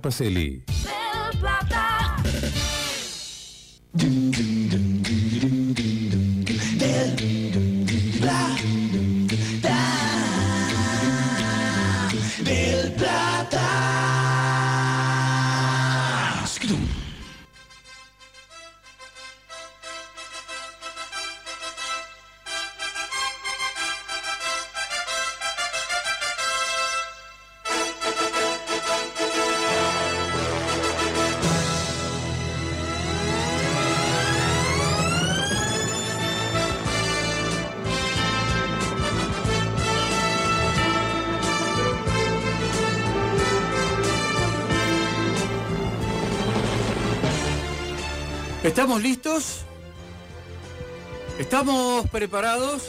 Pacelli. Plata. ¿Estamos preparados?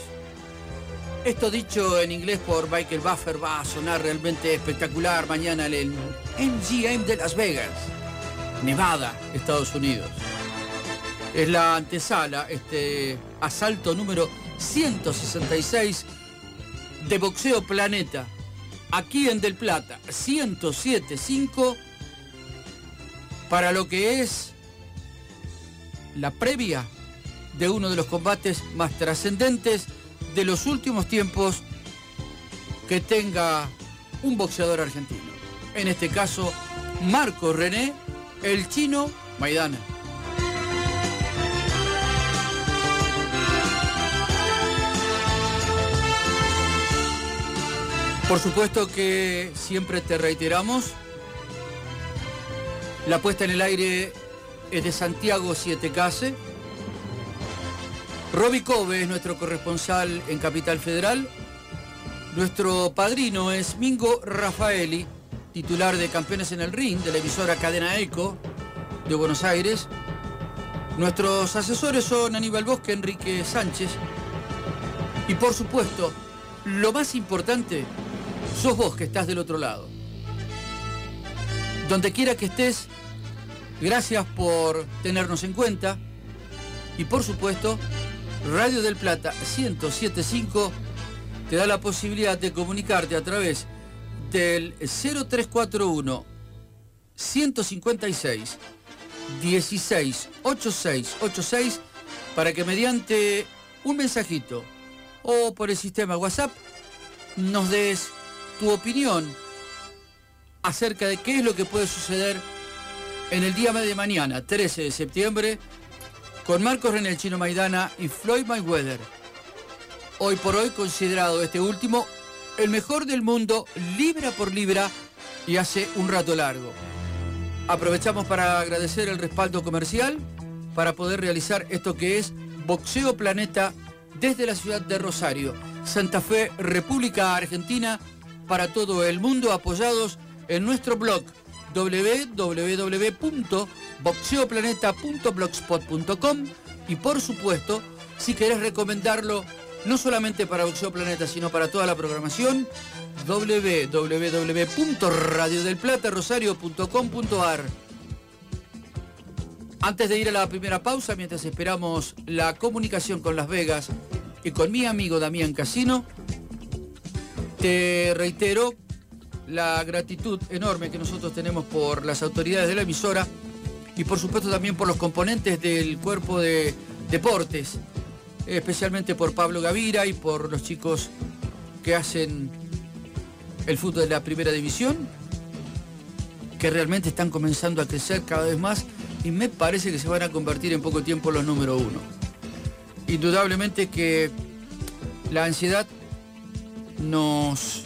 Esto dicho en inglés por Michael Buffer va a sonar realmente espectacular mañana en el MGM de Las Vegas, Nevada, Estados Unidos. Es la antesala, este asalto número 166 de Boxeo Planeta, aquí en Del Plata, 107.5 para lo que es la previa de uno de los combates más trascendentes de los últimos tiempos que tenga un boxeador argentino. En este caso, Marco René, el chino Maidana. Por supuesto que siempre te reiteramos, la puesta en el aire es de Santiago Siete Case. Roby Cove es nuestro corresponsal en Capital Federal. Nuestro padrino es Mingo Rafaeli, titular de Campeones en el Ring de la emisora Cadena Eco de Buenos Aires. Nuestros asesores son Aníbal Bosque, Enrique Sánchez. Y por supuesto, lo más importante, sos vos que estás del otro lado. Donde quiera que estés, Gracias por tenernos en cuenta. Y por supuesto, Radio del Plata 1075 te da la posibilidad de comunicarte a través del 0341 156 16 86 para que mediante un mensajito o por el sistema WhatsApp nos des tu opinión acerca de qué es lo que puede suceder en el día de mañana, 13 de septiembre, con Marcos René Chino Maidana y Floyd Mayweather. Hoy por hoy considerado este último el mejor del mundo libra por libra y hace un rato largo. Aprovechamos para agradecer el respaldo comercial para poder realizar esto que es Boxeo Planeta desde la ciudad de Rosario, Santa Fe, República Argentina, para todo el mundo apoyados en nuestro blog www.boxeoplaneta.blogspot.com y por supuesto, si querés recomendarlo no solamente para Boxeo Planeta, sino para toda la programación, www.radiodelplatarosario.com.ar Antes de ir a la primera pausa, mientras esperamos la comunicación con Las Vegas y con mi amigo Damián Casino, te reitero la gratitud enorme que nosotros tenemos por las autoridades de la emisora y por supuesto también por los componentes del cuerpo de deportes, especialmente por Pablo Gavira y por los chicos que hacen el fútbol de la primera división, que realmente están comenzando a crecer cada vez más y me parece que se van a convertir en poco tiempo los número uno. Indudablemente que la ansiedad nos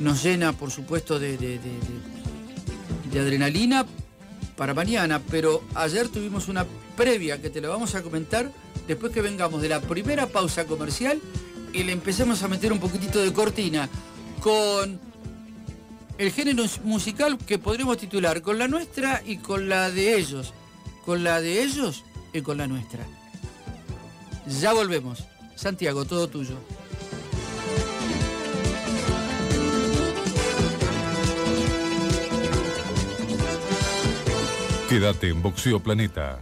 nos llena, por supuesto, de, de- de- adrenalina para mañana, pero ayer tuvimos una previa que te la vamos a comentar después que vengamos de la primera pausa comercial y le empecemos a meter un poquitito de cortina con el género musical que podremos titular con la nuestra y con la de ellos, con la de ellos y con la nuestra. Ya volvemos. Santiago, todo tuyo. Quédate en Boxeo Planeta.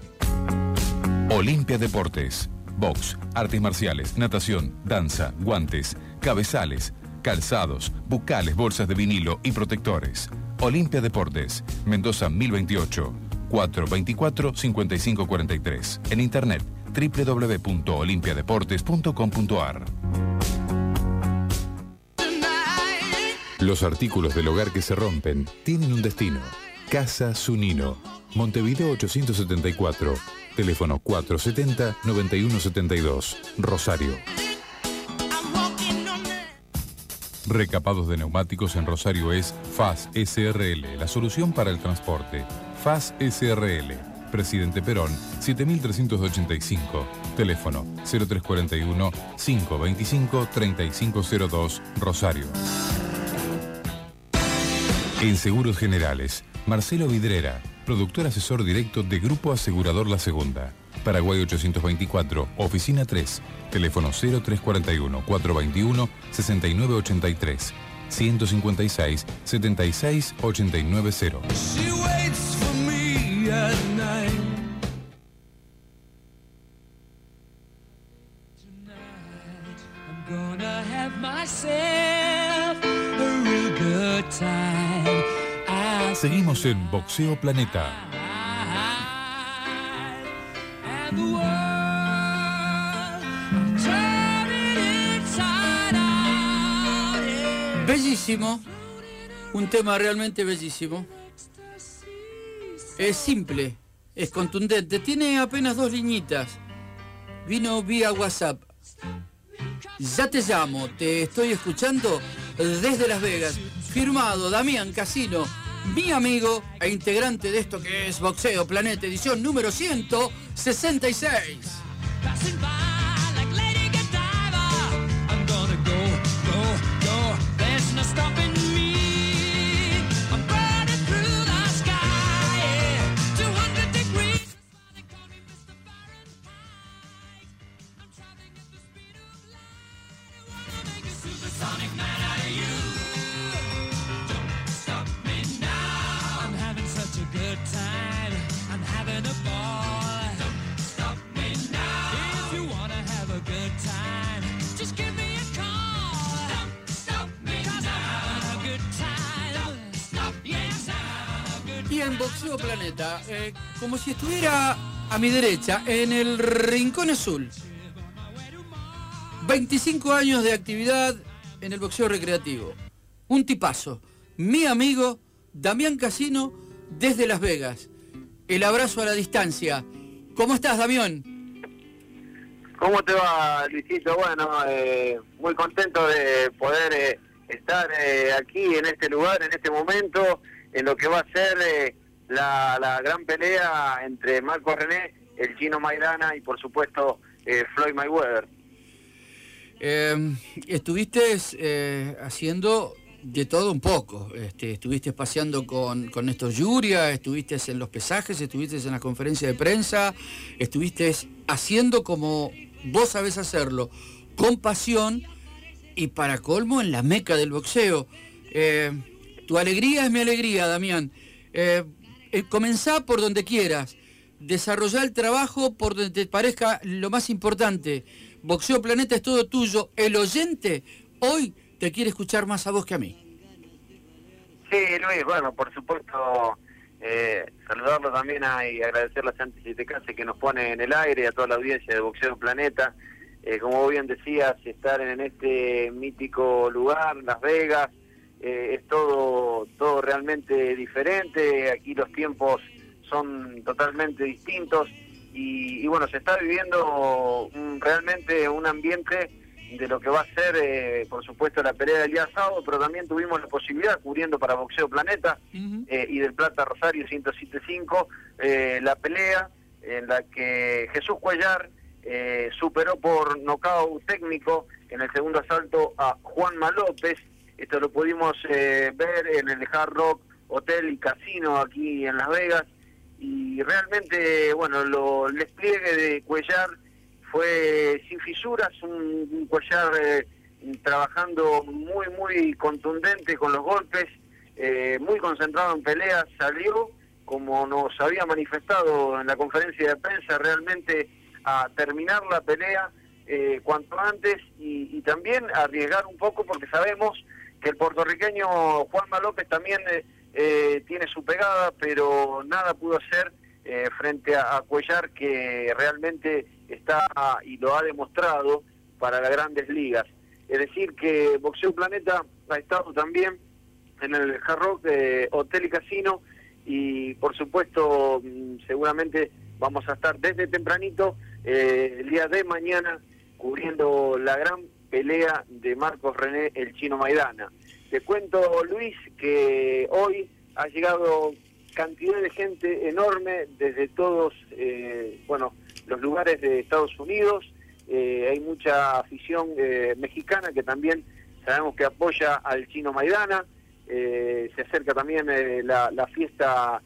Olimpia Deportes. Box, artes marciales, natación, danza, guantes, cabezales, calzados, bucales, bolsas de vinilo y protectores. Olimpia Deportes, Mendoza 1028, 424-5543. En internet www.olimpiadeportes.com.ar. Los artículos del hogar que se rompen tienen un destino. Casa Sunino. Montevideo 874. Teléfono 470-9172. Rosario. Recapados de neumáticos en Rosario es FAS SRL, la solución para el transporte. FAS SRL, Presidente Perón, 7385. Teléfono 0341 525 3502, Rosario. En Seguros Generales, Marcelo Vidrera, productor asesor directo de Grupo Asegurador La Segunda. Paraguay 824, Oficina 3, teléfono 0341 421 6983 156 76 890. Seguimos en Boxeo Planeta. Bellísimo, un tema realmente bellísimo. Es simple, es contundente, tiene apenas dos liñitas. Vino vía WhatsApp. Ya te llamo, te estoy escuchando desde Las Vegas. Firmado Damián Casino, mi amigo e integrante de esto que es Boxeo Planeta, edición número 166. En Boxeo Planeta, eh, como si estuviera a mi derecha, en el Rincón Azul. 25 años de actividad en el boxeo recreativo. Un tipazo. Mi amigo Damián Casino desde Las Vegas. El abrazo a la distancia. ¿Cómo estás, Damián? ¿Cómo te va, Luisito? Bueno, eh, muy contento de poder eh, estar aquí en este lugar, en este momento, en lo que va a ser eh, la, gran pelea entre Marco René, el chino Maidana y por supuesto eh, Floyd Mayweather. Eh, estuviste eh, haciendo de todo un poco. Este, estuviste paseando con, con Néstor Yuria, estuviste en los pesajes, estuviste en la conferencia de prensa, estuviste haciendo como vos sabés hacerlo, con pasión y para colmo en la meca del boxeo. Eh, tu alegría es mi alegría, Damián. Eh, eh, comenzá por donde quieras. Desarrollá el trabajo por donde te parezca lo más importante. Boxeo Planeta es todo tuyo. El oyente hoy te quiere escuchar más a vos que a mí. Sí, Luis, bueno, por supuesto, eh, saludarlo también a, y agradecerle a Santi Case que nos pone en el aire a toda la audiencia de Boxeo Planeta. Eh, como bien decías, estar en este mítico lugar, Las Vegas, eh, es todo, todo realmente diferente. Aquí los tiempos son totalmente distintos y, y bueno, se está viviendo un- realmente un ambiente de lo que va a ser, eh, por supuesto, la pelea del día sábado, pero también tuvimos la posibilidad, cubriendo para Boxeo Planeta eh, y del Plata Rosario 107.5, eh, la pelea en la que Jesús Cuellar eh, superó por nocaut técnico en el segundo asalto a Juanma López. Esto lo pudimos eh, ver en el Hard Rock Hotel y Casino aquí en Las Vegas. Y realmente, bueno, lo, el despliegue de Cuellar fue sin fisuras, un, un Cuellar eh, trabajando muy, muy contundente con los golpes, eh, muy concentrado en peleas, salió como nos había manifestado en la conferencia de prensa realmente a terminar la pelea eh, cuanto antes y, y también arriesgar un poco porque sabemos que el puertorriqueño Juanma López también eh, eh, tiene su pegada, pero nada pudo hacer eh, frente a, a Cuellar, que realmente está y lo ha demostrado para las grandes ligas. Es decir, que Boxeo Planeta ha estado también en el Hard eh, Hotel y Casino y por supuesto mm, seguramente vamos a estar desde tempranito eh, el día de mañana cubriendo la gran pelea de Marcos René el Chino Maidana. Te cuento Luis que hoy ha llegado cantidad de gente enorme desde todos eh, bueno los lugares de Estados Unidos eh, hay mucha afición eh, mexicana que también sabemos que apoya al chino Maidana, eh, se acerca también eh, la, fiesta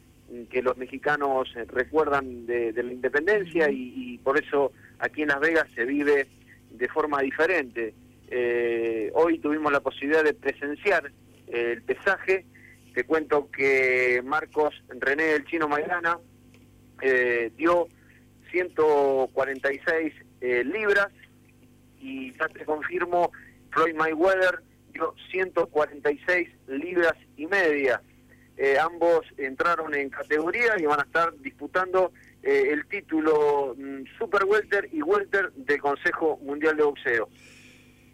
que los mexicanos recuerdan de, la independencia y por eso aquí en Las Vegas se vive de forma diferente. Eh, hoy tuvimos la posibilidad de presenciar eh, el pesaje. Te cuento que Marcos René del Chino Maidana eh, dio 146 eh, libras y ya te confirmo, Floyd Mayweather dio 146 libras y media. Eh, ambos entraron en categoría y van a estar disputando eh, el título mm, Super Welter y Welter del Consejo Mundial de Boxeo.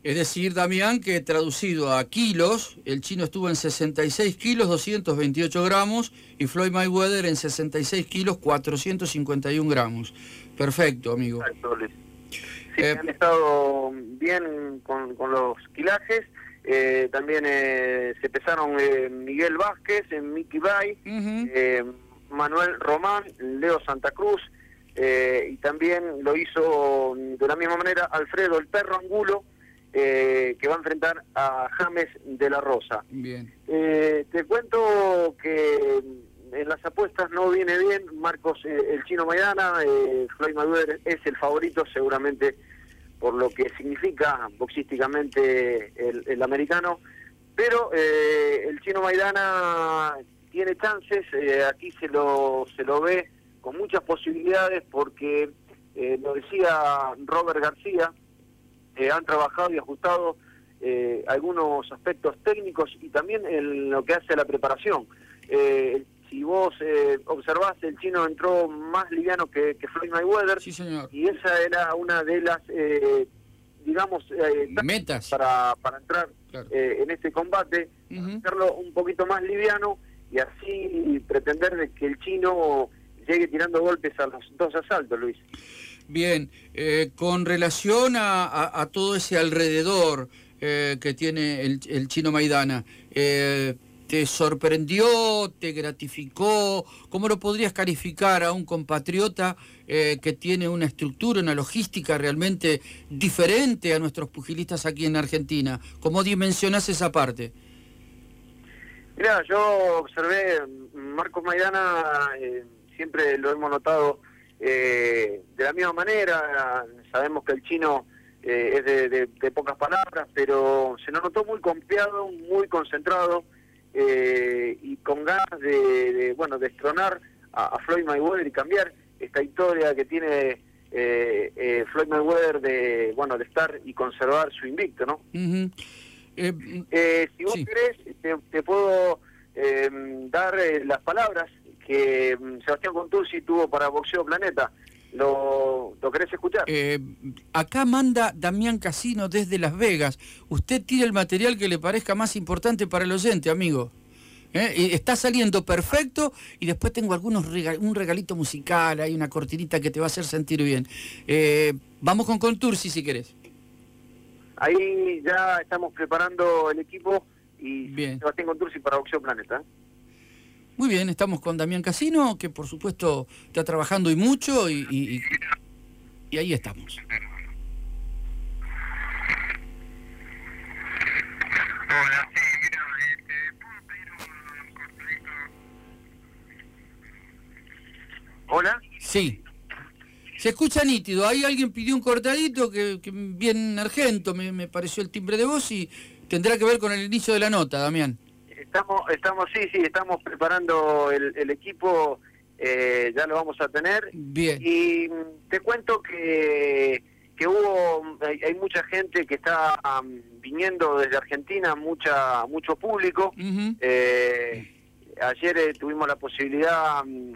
Es decir, Damián, que traducido a kilos, el chino estuvo en 66 kilos 228 gramos y Floyd Mayweather en 66 kilos 451 gramos. Perfecto, amigo. Exacto, Luis. Sí, Eh, han estado bien con, con los quilajes. Eh, también eh, se pesaron eh, Miguel Vázquez, eh, Mickey Bay, Manuel Román, Leo Santa Cruz, eh, y también lo hizo de la misma manera Alfredo el Perro Angulo, eh, que va a enfrentar a James de la Rosa. Bien. Eh, te cuento que en las apuestas no viene bien. Marcos, eh, el chino Maidana, eh, Floyd Mayweather es el favorito seguramente por lo que significa boxísticamente el, el americano. Pero eh, el chino Maidana tiene chances, eh, aquí se lo, se lo ve con muchas posibilidades porque, eh, lo decía Robert García, eh, han trabajado y ajustado eh, algunos aspectos técnicos y también en lo que hace a la preparación. Eh, si vos eh, observás, el chino entró más liviano que, que Floyd Mayweather Sí, señor. y esa era una de las, eh, digamos, eh, Metas. para, para entrar Claro. eh, en este combate, hacerlo un poquito más liviano y así pretender de que el chino llegue tirando golpes a los dos asaltos, Luis. Bien, eh, con relación a, todo ese alrededor eh, que tiene el, chino Maidana, eh, ¿te sorprendió, te gratificó? ¿Cómo lo podrías calificar a un compatriota que tiene una estructura, una logística realmente diferente a nuestros pugilistas aquí en Argentina? ¿Cómo dimensionás esa parte? Mira, yo observé, mm, Marcos Maidana, eh, siempre lo hemos notado eh, de la misma manera, sabemos que el chino eh, es de, pocas palabras, pero se lo notó muy confiado, muy concentrado eh, y con ganas de, de, bueno, destronar a, a Floyd Mayweather y cambiar esta historia que tiene eh, Floyd Mayweather de, bueno, de estar y conservar su invicto, ¿no? Ujú. Eh, Eh, si vos Sí. querés, te, te puedo eh, dar las palabras que mm, Sebastián Contursi tuvo para Boxeo Planeta. ¿Lo, lo querés escuchar? Acá manda Damián Casino desde Las Vegas. Usted tira el material que le parezca más importante para el oyente, amigo. ¿Eh? Está saliendo perfecto y después tengo algunos rega- un regalito musical, hay una cortinita que te va a hacer sentir bien. Eh, vamos con Contursi si querés. Ahí ya estamos preparando el equipo y Bien. Sebastián Contursi para Boxeo Planeta. Muy bien, estamos con Damián Casino, que por supuesto está trabajando y mucho y, y- ahí estamos. Hola, sí, mira, ¿puedo pedir un cortadito? Hola. Sí. Se escucha nítido. Ahí alguien pidió un cortadito que, que bien argento, me, me pareció el timbre de voz y tendrá que ver con el inicio de la nota, Damián. Estamos, estamos, sí, sí, estamos preparando el, el equipo, eh, ya lo vamos a tener. Bien. Y te cuento que, que hubo, hay, hay mucha gente que está am, viniendo desde Argentina, mucha mucho público. Eh, ayer eh, tuvimos la posibilidad mm,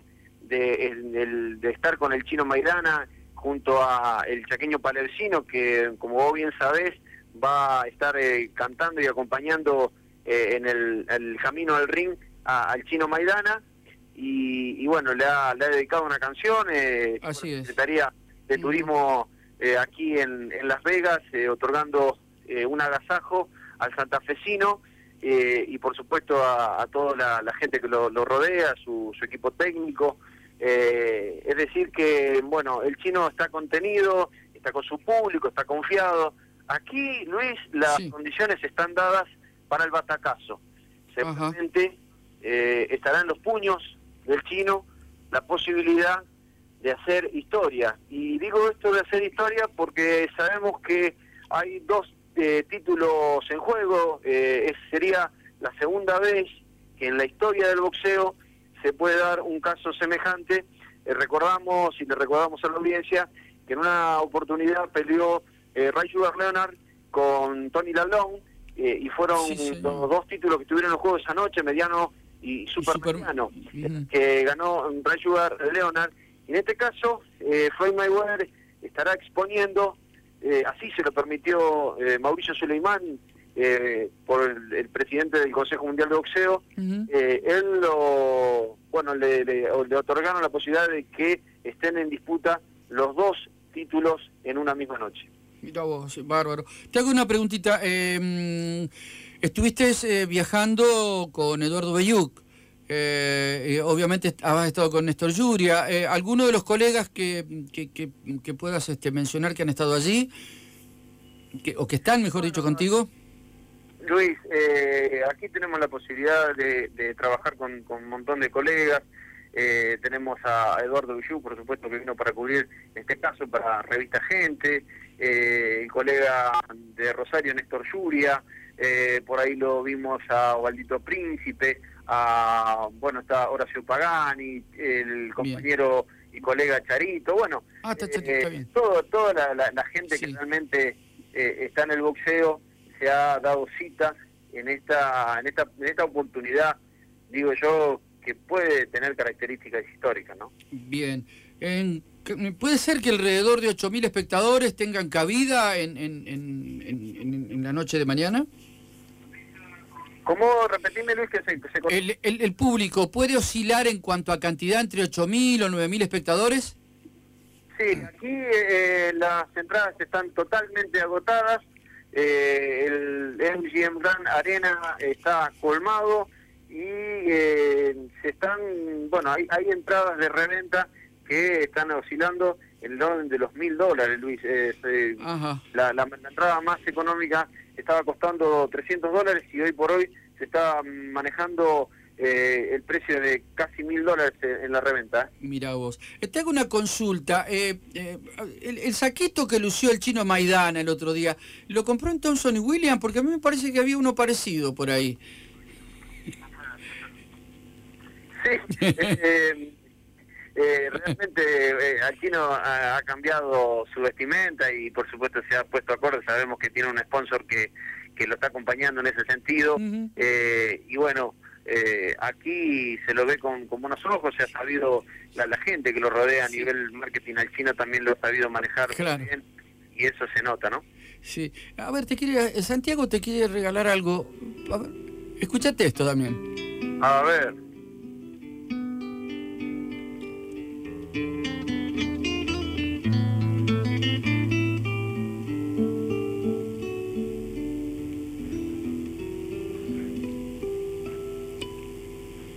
de, el- de estar con el chino Maidana junto a el chaqueño Palercino, que como vos bien sabés, va a estar eh, cantando y acompañando eh, en el, el camino al ring a- al chino Maidana. Y, y bueno, le ha, le ha dedicado una canción. Eh, Así es. Secretaría de. Turismo eh, aquí en, en Las Vegas, eh, otorgando eh, un agasajo al santafesino eh, y por supuesto a, a toda la, la gente que lo, lo rodea, su, su equipo técnico. Eh, es decir que, bueno, el chino está contenido, está con su público, está confiado. Aquí, Luis, las Sí. condiciones están dadas para el batacazo. Seguramente eh, estará en los puños del chino la posibilidad de hacer historia. Y digo esto de hacer historia porque sabemos que hay dos eh, títulos en juego. Eh, es- sería la segunda vez que en la historia del boxeo se puede dar un caso semejante. Eh, recordamos y le recordamos a la audiencia que en una oportunidad peleó eh, Ray Sugar Leonard con Tony Lalong eh, y fueron Sí, los dos títulos que tuvieron los juegos esa noche, mediano y super, super- mediano, que ganó Ray Sugar Leonard. En este caso, eh, Floyd Mayweather estará exponiendo, así se lo permitió eh, Mauricio Suleimán, eh, por el, el presidente del Consejo Mundial de Boxeo, eh, él lo, bueno, le, le- o le otorgaron la posibilidad de que estén en disputa los dos títulos en una misma noche. Mira vos, bárbaro. Te hago una preguntita. eh, mm, estuviste eh, viajando con Eduardo. Eh, eh, obviamente has estado con Néstor Yuria. Eh, ¿Alguno de los colegas que, que, que- que puedas este, mencionar que han estado allí? Que- o que están, mejor dicho, contigo. Luis, eh, aquí tenemos la posibilidad de, de trabajar con, con un montón de colegas. Eh, tenemos a Eduardo Villú, por supuesto, que vino para cubrir este caso para Revista Gente. Eh, el colega de Rosario, Néstor Yuria. Eh, por ahí lo vimos a Ovaldito Príncipe. A, bueno, está Horacio Pagani, el compañero y colega Charito. Bueno, Ah, está, está- eh, está bien. todo, toda la, la- la gente que realmente eh, está en el boxeo se ha dado cita en esta, en esta, en esta oportunidad, digo yo, que puede tener características históricas, ¿no? Bien. En- ¿Puede ser que alrededor de 8.000 espectadores tengan cabida en, en- en- la noche de mañana? ¿Cómo? Repetime, Luis, que se, se cortó. ¿El, el- el público puede oscilar en cuanto a cantidad entre 8.000 o 9.000 espectadores? Sí, aquí eh, las entradas están totalmente agotadas. Eh, el MGM Grand Arena está colmado y eh, se están, bueno, hay, hay entradas de reventa que están oscilando en el orden de los mil dólares, Luis. Eh, la, la- la entrada más económica estaba costando 300 dólares y hoy por hoy se está manejando eh, el precio de casi mil dólares en la reventa. Mira vos. Eh, Te hago una consulta. eh, eh, el, el saquito que lució el chino Maidana el otro día, ¿lo compró en Thompson y Williams? Porque a mí me parece que había uno parecido por ahí. Sí, eh, eh, realmente eh, Aquino ha, ha cambiado su vestimenta y por supuesto se ha puesto acorde. Sabemos que tiene un sponsor que, que lo está acompañando en ese sentido. Eh, y bueno, eh, aquí se lo ve con, con buenos ojos. Se ha sabido, la, la gente que lo rodea a nivel marketing al chino también lo ha sabido manejar muy Claro. bien. Y eso se nota, ¿no? Sí. A ver, te quiere, eh, Santiago te quiere regalar algo. A ver, escúchate esto también. A ver.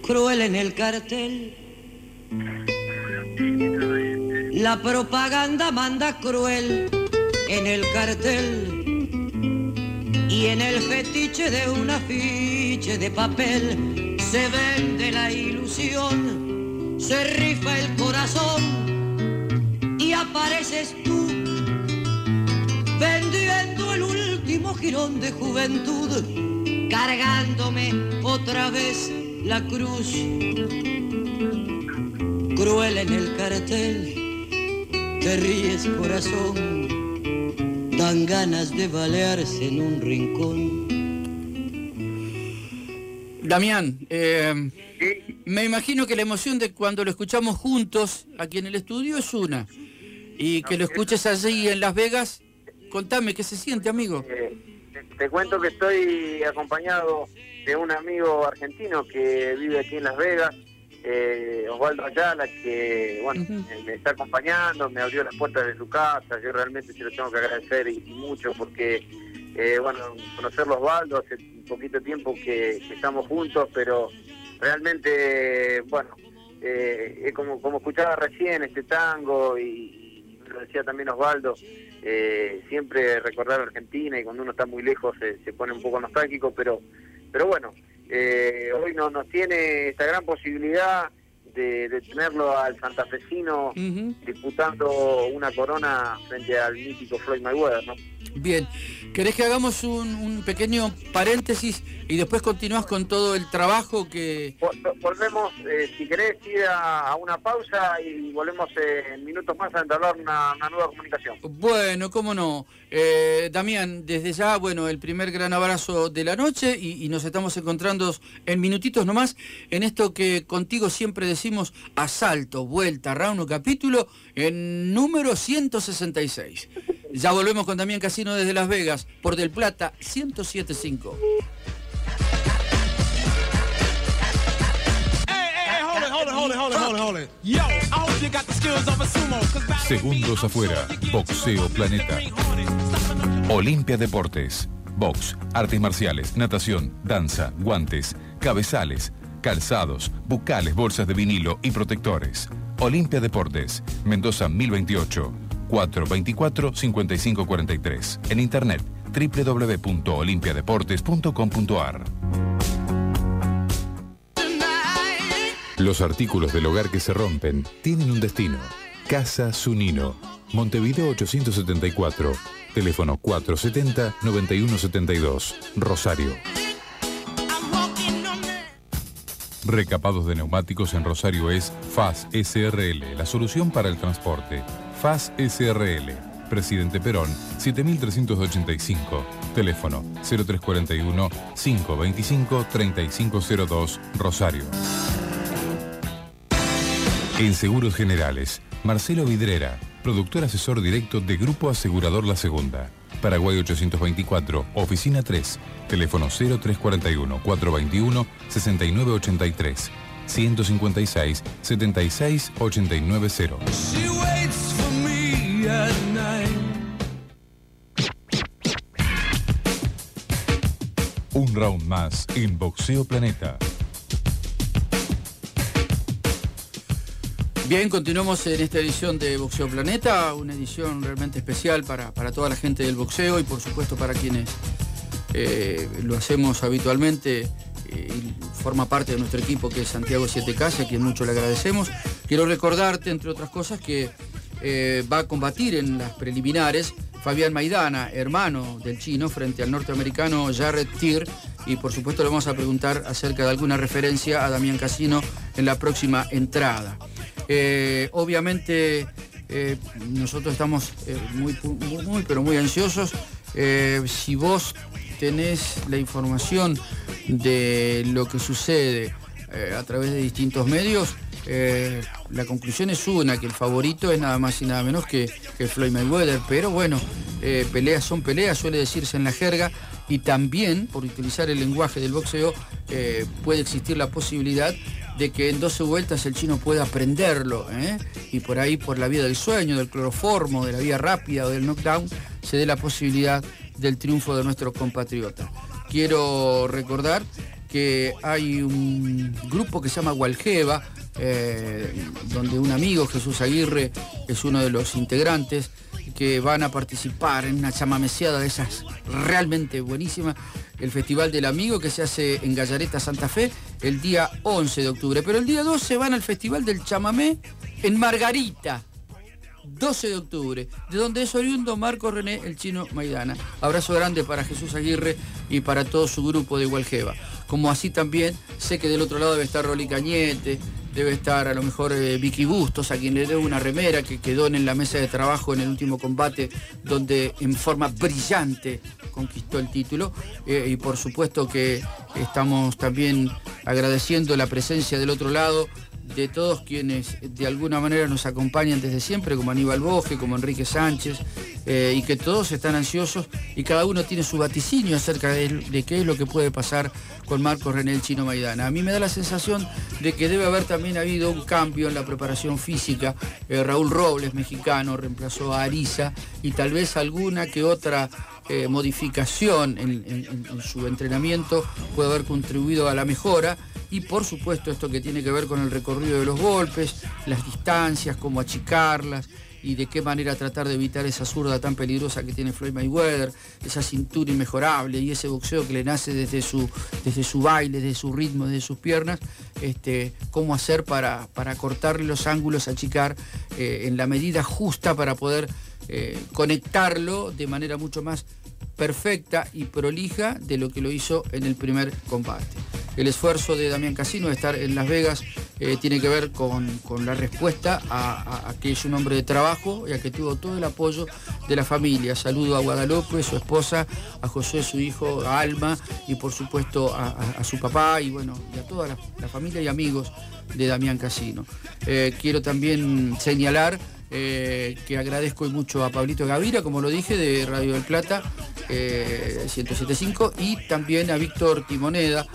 Cruel en el cartel. La propaganda manda cruel en el cartel y en el fetiche de un afiche de papel se vende la ilusión, se rifa el corazón y apareces tú vendiendo el último jirón de juventud, cargándome otra vez la cruz. Cruel en el cartel, te ríes corazón, dan ganas de balearse en un rincón. Damián, eh, Me imagino que la emoción de cuando lo escuchamos juntos aquí en el estudio es una. Y que lo escuches allí en Las Vegas, contame, ¿qué se siente, amigo? Eh, te, te cuento que estoy acompañado de un amigo argentino que vive aquí en Las Vegas, eh, Osvaldo Ayala, que bueno, Ujú. me- me está acompañando, me abrió las puertas de su casa, yo realmente se lo tengo que agradecer y, y mucho porque, eh, bueno, conocerlo a Osvaldo hace un poquito tiempo que, que estamos juntos, pero realmente, bueno, eh, es como, como escuchaba recién este tango y, y lo decía también Osvaldo, eh, siempre recordar Argentina y cuando uno está muy lejos se, se pone un poco nostálgico, pero, pero bueno, eh, hoy no, nos tiene esta gran posibilidad de, de tenerlo al santafesino disputando una corona frente al mítico Floyd Mayweather, ¿no? Bien, ¿querés que hagamos un, un pequeño paréntesis y después continúas con todo el trabajo que... Vol- Volvemos, eh, si querés, ir a, a una pausa y volvemos eh, en minutos más a entablar una, una nueva comunicación. Bueno, cómo no. Eh, Damián, desde ya, bueno, el primer gran abrazo de la noche y, y nos estamos encontrando en minutitos nomás en esto que contigo siempre decimos asalto, vuelta, round capítulo en número 166. Ya volvemos con Damián Casino desde Las Vegas por Del Plata 1075. Hey, hey, hey, hold it, hold it, hold it, hold it, hold it, hold it. Yo, I hope you got the skills of a sumo. 'cause battle Segundos afuera, Boxeo Planeta. Olimpia Deportes. Box, artes marciales, natación, danza, guantes, cabezales, calzados, bucales, bolsas de vinilo y protectores. Olimpia Deportes, Mendoza 1028, 424-5543. En internet www.olimpiadeportes.com.ar. Los artículos del hogar que se rompen tienen un destino. Casa Sunino. Montevideo 874. Teléfono 470-9172. Rosario. Recapados de neumáticos en Rosario es FAS SRL, la solución para el transporte. FAS SRL. Presidente Perón, 7385. Teléfono 0341 525 3502, Rosario. En Seguros Generales, Marcelo Vidrera, productor asesor directo de Grupo Asegurador La Segunda. Paraguay 824, Oficina 3, teléfono 0341 421 6983, 156 76 890. She waits for me at night. Un round más en Boxeo Planeta. Bien, continuamos en esta edición de Boxeo Planeta, una edición realmente especial para, para toda la gente del boxeo y por supuesto para quienes eh, lo hacemos habitualmente eh, y forma parte de nuestro equipo que es Santiago Siete Casa, a quien mucho le agradecemos. Quiero recordarte, entre otras cosas, que eh, va a combatir en las preliminares Fabián Maidana, hermano del chino, frente al norteamericano Jared Tier. Y por supuesto le vamos a preguntar acerca de alguna referencia a Damián Casino en la próxima entrada. Eh, obviamente eh, nosotros estamos eh, muy, pero muy ansiosos. Si vos tenés la información de lo que sucede a través de distintos medios, la conclusión es una, que el favorito es nada más y nada menos que, que Floyd Mayweather, pero bueno, peleas son peleas, suele decirse en la jerga, y también, por utilizar el lenguaje del boxeo, puede existir la posibilidad de que en 12 vueltas el chino pueda aprenderlo, ¿eh? y por ahí, por la vía del sueño, del cloroformo, de la vía rápida o del knockdown, se dé la posibilidad del triunfo de nuestros compatriotas. Quiero recordar que hay un grupo que se llama Gualjeva, eh, donde un amigo, Jesús Aguirre, es uno de los integrantes, que van a participar en una chamameceada de esas realmente buenísimas, el Festival del Amigo que se hace en Gallareta, Santa Fe, el día 11 de octubre. Pero el día 12 van al Festival del Chamamé en Margarita. 12 de octubre, de donde es oriundo Marco René el chino Maidana. Abrazo grande para Jesús Aguirre y para todo su grupo de Gualjeva. Como así también sé que del otro lado debe estar Rolly Cañete, debe estar a lo mejor eh, Vicky Bustos, a quien le debo una remera que quedó en la mesa de trabajo en el último combate, donde en forma brillante conquistó el título. Eh, y por supuesto que estamos también agradeciendo la presencia del otro lado de todos quienes de alguna manera nos acompañan desde siempre, como Aníbal Boje, como Enrique Sánchez, eh, y que todos están ansiosos y cada uno tiene su vaticinio acerca de, qué es lo que puede pasar con Marcos René el Chino Maidana. A mí me da la sensación de que debe haber también habido un cambio en la preparación física. Eh, Raúl Robles, mexicano, reemplazó a Ariza y tal vez alguna que otra eh, modificación en, su entrenamiento puede haber contribuido a la mejora. Y por supuesto esto que tiene que ver con el recorrido de los golpes, las distancias, cómo achicarlas y de qué manera tratar de evitar esa zurda tan peligrosa que tiene Floyd Mayweather, esa cintura inmejorable y ese boxeo que le nace desde su, desde su baile, desde su ritmo, desde sus piernas, este, cómo hacer para, para cortarle los ángulos, achicar eh, en la medida justa para poder eh, conectarlo de manera mucho más perfecta y prolija de lo que lo hizo en el primer combate. El esfuerzo de Damián Casino de estar en Las Vegas eh, tiene que ver con, la respuesta a, que es un hombre de trabajo y a que tuvo todo el apoyo de la familia. Saludo a Guadalupe, su esposa, a José, su hijo, a Alma y por supuesto a, su papá y bueno, y a toda la, familia y amigos de Damián Casino. Eh, quiero también señalar eh, que agradezco mucho a Pablito Gavira, como lo dije, de Radio del Plata, 1075, y también a Víctor Timoneda,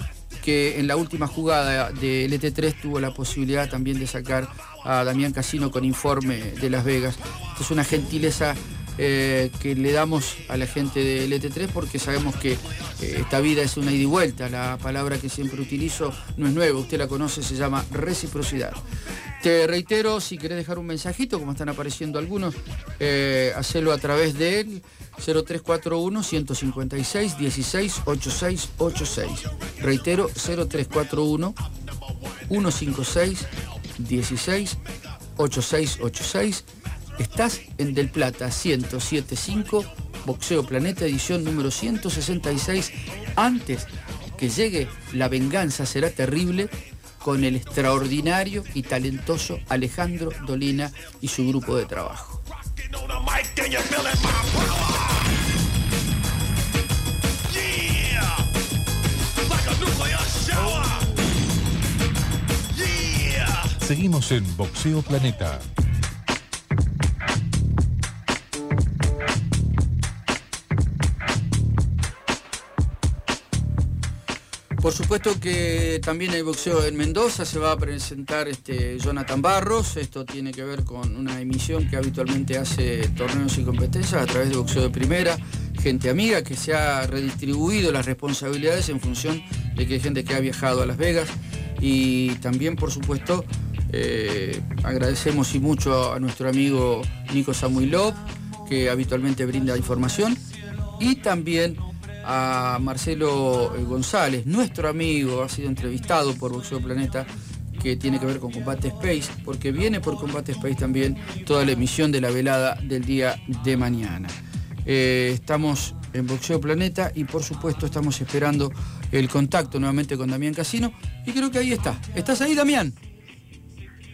que en la última jugada del ET3 tuvo la posibilidad también de sacar a Damián Casino con informe de Las Vegas. es una gentileza eh, que le damos a la gente del ET3 porque sabemos que eh, esta vida es una ida y vuelta. La palabra que siempre utilizo no es nueva, usted la conoce, se llama reciprocidad. Te reitero, si querés dejar un mensajito, como están apareciendo algunos, eh, hacelo a través del 0341 156 16 8686. Reitero, 0341 156 16 8686. Estás en Del Plata 1075, Boxeo Planeta, edición número 166. Antes que llegue, la venganza será terrible con el extraordinario y talentoso Alejandro Dolina y su grupo de trabajo. Seguimos en Boxeo Planeta. Por supuesto que también hay boxeo en Mendoza, se va a presentar este Jonathan Barros, esto tiene que ver con una emisión que habitualmente hace torneos y competencias a través de boxeo de primera, gente amiga que se ha redistribuido las responsabilidades en función de que hay gente que ha viajado a Las Vegas. Y también por supuesto eh, agradecemos y mucho a nuestro amigo Nico Samuilov que habitualmente brinda información. Y también a Marcelo eh, González, nuestro amigo, ha sido entrevistado por Boxeo Planeta, que tiene que ver con Combate Space, porque viene por Combate Space también toda la emisión de la velada del día de mañana. Eh, estamos en Boxeo Planeta y por supuesto estamos esperando el contacto nuevamente con Damián Casino y creo que ahí está. ¿Estás ahí, Damián?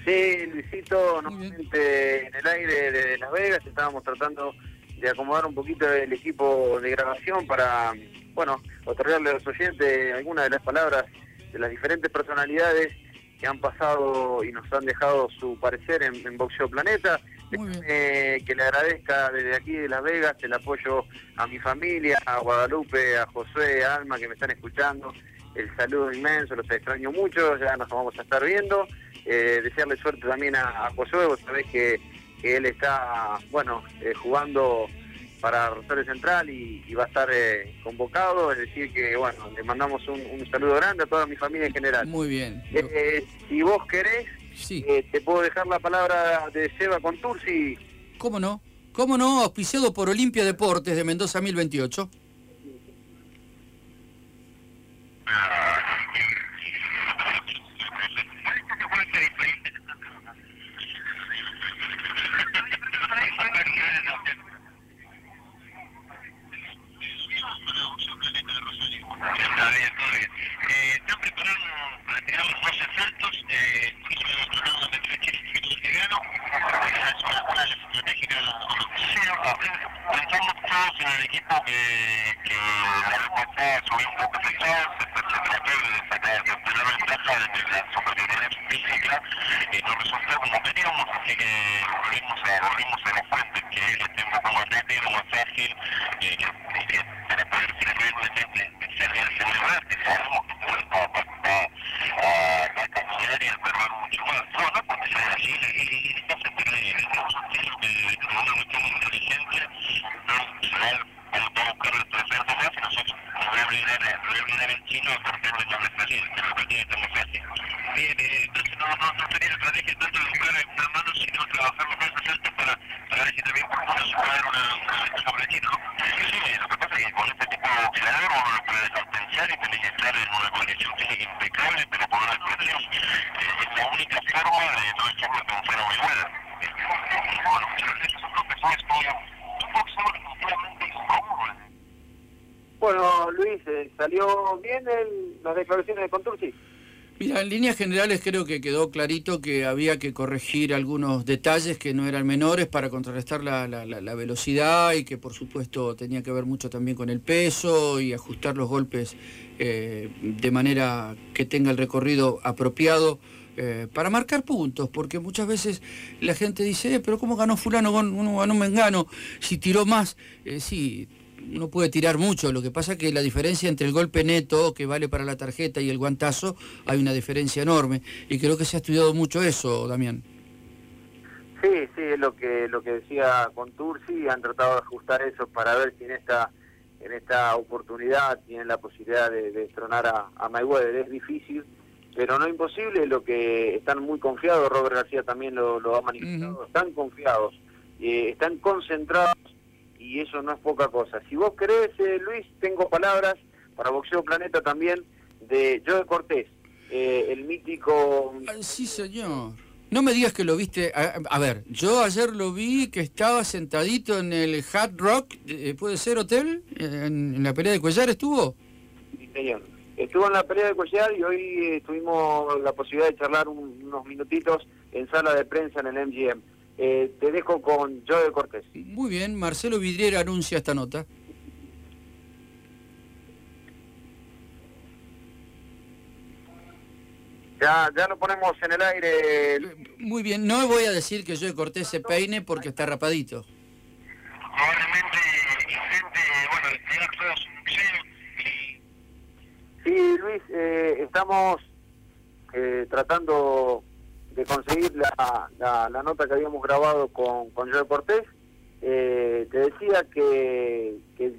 Sí, Luisito, nuevamente en el aire de Las Vegas, estábamos tratando de acomodar un poquito el equipo de grabación para, bueno, otorgarle a los oyentes algunas de las palabras de las diferentes personalidades que han pasado y nos han dejado su parecer en, Boxeo Planeta. Eh, que le agradezca desde aquí de Las Vegas el apoyo a mi familia, a Guadalupe, a José, a Alma que me están escuchando. El saludo inmenso, los extraño mucho, ya nos vamos a estar viendo. Eh, desearle suerte también a, a Josué, vos sabés que que él está, bueno, eh, jugando para Rosario Central y, va a estar eh, convocado, es decir que, bueno, le mandamos un, saludo grande a toda mi familia en general. Muy bien. Eh, si vos querés, te puedo dejar la palabra de Seba Contursi. ¿Cómo no? ¿Cómo no? Auspiciado por Olimpia Deportes de Mendoza 1028. Está bien, todo bien. Eh, están preparando para tirar los dos asaltos. Eh, pensamos todos en el equipo que, que la vez pasada subió un poco pesado, se, se trató de sacar, de ventaja de la superioridad física y no resultó como queríamos, así que volvimos a, volvimos a la fuente, que es este un poco más rápido, más ágil y, y para poder finalmente celebrar, que sabemos que esto va, va, a, va a cambiar y a perder mucho más. No, no porque sea así, y, y no se pierde, es un tiro que de una cuestión inteligente, no se va a buscar el tercer tomás y nosotros nos voy a obligar, nos voy a obligar el chino a cortar de doble salida, que lo tiene tan fácil. Bien, eh, entonces no, no, no estrategia tanto de buscar una mano, sino trabajar los dos altos para, para ver si también podemos superar una, una ventaja para el chino, ¿no? Sí, lo que pasa es que con este tipo de boxeador uno puede descompensar y tiene que estar en una condición física impecable, pero por una cuestión eh, es la única forma de no echarle a pensar a Mayweather. Bueno, creo que fue como un boxeador. Bueno, Luis, eh, ¿salió bien el, las declaraciones de Contursi? Mira, en líneas generales creo que quedó clarito que había que corregir algunos detalles que no eran menores para contrarrestar la, velocidad y que por supuesto tenía que ver mucho también con el peso y ajustar los golpes eh, de manera que tenga el recorrido apropiado. Eh, para marcar puntos, porque muchas veces la gente dice, eh, pero ¿cómo ganó fulano, uno ganó Mengano? Si tiró más, sí, uno puede tirar mucho, lo que pasa es que la diferencia entre el golpe neto, que vale para la tarjeta, y el guantazo, hay una diferencia enorme, y creo que se ha estudiado mucho eso, Damián. Sí, sí, es lo que lo que decía Contursi, han tratado de ajustar eso para ver si en esta en esta oportunidad tienen la posibilidad de, de destronar a, a Mayweather. Es difícil, pero no imposible, lo que están muy confiados, Robert García también lo, lo ha manifestado, uh -huh. están confiados, eh, están concentrados y eso no es poca cosa. Si vos querés, eh, Luis, tengo palabras para Boxeo Planeta también de Joe Cortés, eh, el mítico... Sí, señor. No me digas que lo viste. A, a, ver, yo ayer lo vi que estaba sentadito en el Hard Rock, eh, ¿puede ser hotel? En, en, la pelea de Cuellar estuvo? Sí, señor. Estuvo en la pelea de Cuellar y hoy eh, tuvimos la posibilidad de charlar un, unos minutitos en sala de prensa en el MGM. Eh, te dejo con Joe Cortés. Muy bien, Marcelo Vidriera anuncia esta nota. Ya, ya lo ponemos en el aire. Muy bien, no voy a decir que Joe Cortés se peine porque está rapadito. Probablemente intente, bueno, todo su boxeo y... Sí, Luis, eh, estamos eh, tratando de conseguir la, la, la, nota que habíamos grabado con, con Joe Cortés. Eh, te decía que, que,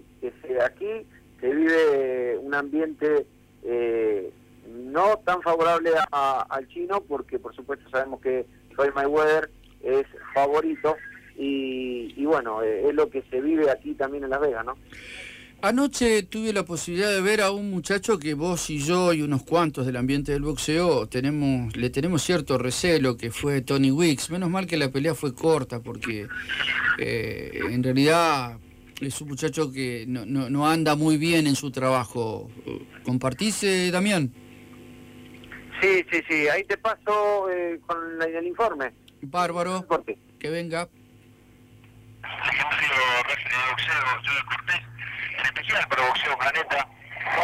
aquí se vive un ambiente eh, no tan favorable a, al chino, porque por supuesto sabemos que Floyd Mayweather es favorito, y, y bueno, eh, es lo que se vive aquí también en Las Vegas, ¿no? Anoche tuve la posibilidad de ver a un muchacho que vos y yo y unos cuantos del ambiente del boxeo tenemos, le tenemos cierto recelo, que fue Tony Wicks. Menos mal que la pelea fue corta, porque eh, en realidad es un muchacho que no, no, no, anda muy bien en su trabajo. ¿Compartís, eh, Damián? Sí, sí, sí. Ahí te paso eh, con el, el informe. Bárbaro. Que venga. En especial para Boxeo Planeta,